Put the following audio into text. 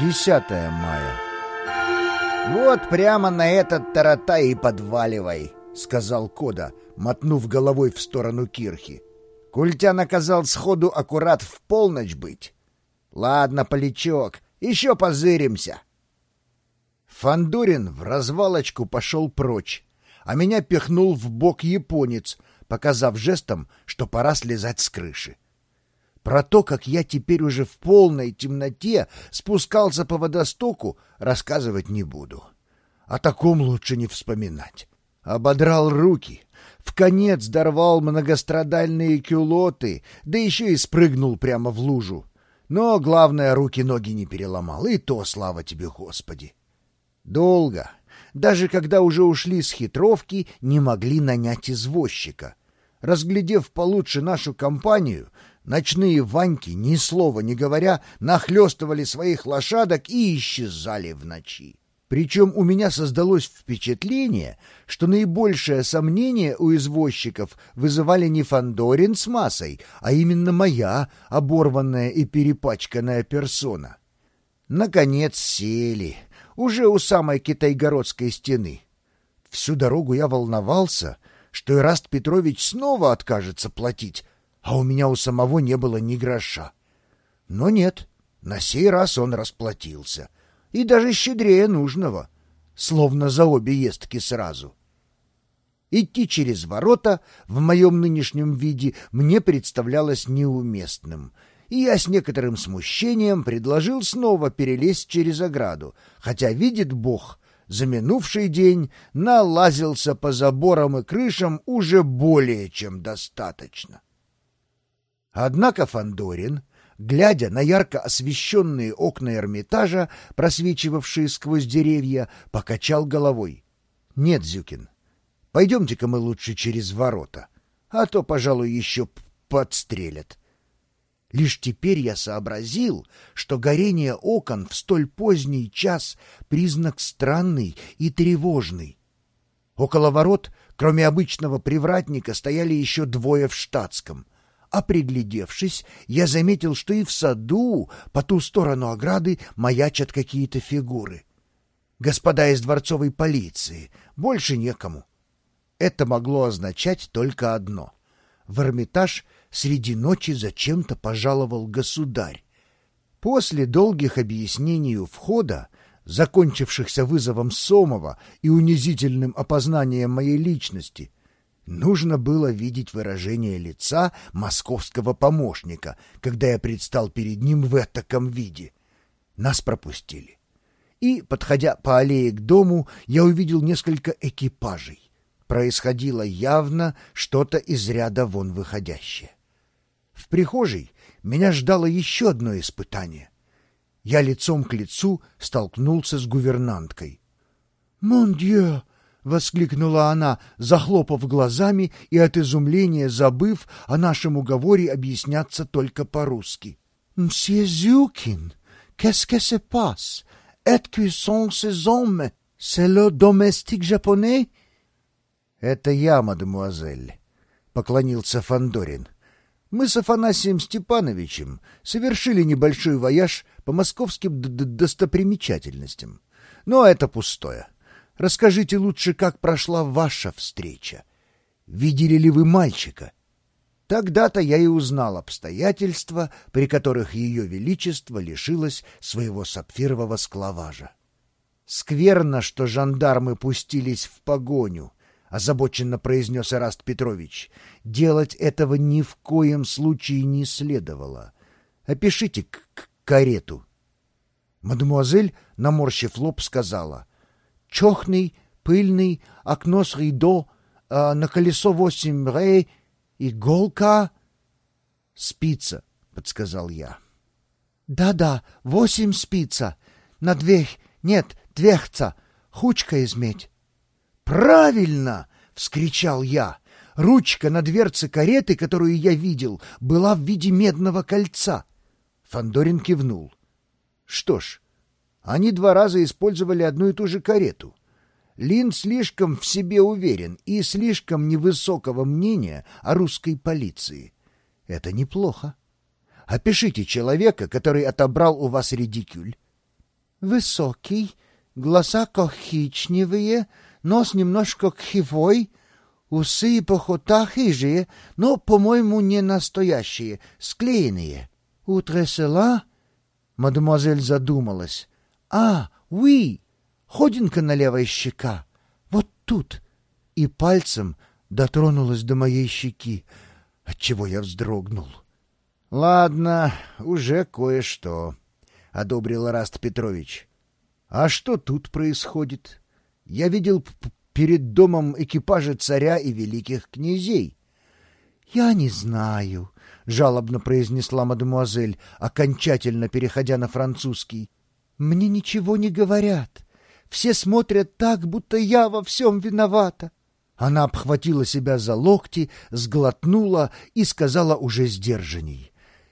10 мая. «Вот прямо на этот тарата и подваливай», — сказал Кода, мотнув головой в сторону кирхи. Культя наказал сходу аккурат в полночь быть. «Ладно, полячок, еще позыримся». Фандурин в развалочку пошел прочь, а меня пихнул в бок японец, показав жестом, что пора слезать с крыши. Про то, как я теперь уже в полной темноте спускался по водостоку, рассказывать не буду. О таком лучше не вспоминать. Ободрал руки, в конец дорвал многострадальные кюлоты, да еще и спрыгнул прямо в лужу. Но, главное, руки-ноги не переломал, и то, слава тебе, Господи. Долго, даже когда уже ушли с хитровки, не могли нанять извозчика. Разглядев получше нашу компанию, ночные ваньки, ни слова не говоря, нахлестывали своих лошадок и исчезали в ночи. Причем у меня создалось впечатление, что наибольшее сомнение у извозчиков вызывали не Фандорин с массой, а именно моя оборванная и перепачканная персона. Наконец сели, уже у самой китайгородской стены. Всю дорогу я волновался, что Ираст Петрович снова откажется платить, а у меня у самого не было ни гроша. Но нет, на сей раз он расплатился — и даже щедрее нужного, словно за обе естки сразу. Идти через ворота в моем нынешнем виде мне представлялось неуместным, и я с некоторым смущением предложил снова перелезть через ограду, хотя, видит Бог, за минувший день налазился по заборам и крышам уже более чем достаточно. Однако Фандорин глядя на ярко освещенные окна Эрмитажа, просвечивавшие сквозь деревья, покачал головой. — Нет, Зюкин, пойдемте-ка мы лучше через ворота, а то, пожалуй, еще подстрелят. Лишь теперь я сообразил, что горение окон в столь поздний час — признак странный и тревожный. Около ворот, кроме обычного привратника, стояли еще двое в штатском — а приглядевшись, я заметил, что и в саду, по ту сторону ограды, маячат какие-то фигуры. Господа из дворцовой полиции, больше некому. Это могло означать только одно. В Эрмитаж среди ночи зачем-то пожаловал государь. После долгих объяснений у входа, закончившихся вызовом Сомова и унизительным опознанием моей личности, Нужно было видеть выражение лица московского помощника, когда я предстал перед ним в этаком виде. Нас пропустили. И, подходя по аллее к дому, я увидел несколько экипажей. Происходило явно что-то из ряда вон выходящее. В прихожей меня ждало еще одно испытание. Я лицом к лицу столкнулся с гувернанткой. «Мон дьё!» Воскликнула она, захлопав глазами и от изумления забыв о нашем уговоре объясняться только по-русски. «Мсье Зюкин, qu'est-ce que se passe? Est qui sont ces hommes? C'est le domestique japonais?» «Это я, мадемуазель», — поклонился Фандорин. «Мы с Афанасием Степановичем совершили небольшой вояж по московским достопримечательностям. Но это пустое. Расскажите лучше, как прошла ваша встреча. Видели ли вы мальчика? Тогда-то я и узнал обстоятельства, при которых ее величество лишилось своего сапфирового склаважа. Скверно, что жандармы пустились в погоню, — озабоченно произнес Ираст Петрович. Делать этого ни в коем случае не следовало. Опишите к, -к карету. Мадемуазель, наморщив лоб, сказала чохный, пыльный, окно с ридо, э, на колесо восемь рей, иголка... — Спица, — подсказал я. Да — Да-да, восемь спица. На двех, нет, двехца, хучка изметь. — Правильно! — вскричал я. Ручка на дверце кареты, которую я видел, была в виде медного кольца. Фандорин кивнул. — Что ж, они два раза использовали одну и ту же карету. Лин слишком в себе уверен и слишком невысокого мнения о русской полиции. Это неплохо. Опишите человека, который отобрал у вас редикюль. Высокий, глаза коричневые, нос немножко кривой, усы и похота хижие, но, по-моему, не настоящие, склеенные. У Тресела Мадемуазель задумалась. «А, уи! Ходинка на левой щека. Вот тут!» И пальцем дотронулась до моей щеки, отчего я вздрогнул. «Ладно, уже кое-что», — одобрил Раст Петрович. «А что тут происходит? Я видел перед домом экипажи царя и великих князей». «Я не знаю», жалобно произнесла мадемуазель, окончательно переходя на французский. Мне ничего не говорят. Все смотрят так, будто я во всем виновата. Она обхватила себя за локти, сглотнула и сказала уже сдержанней.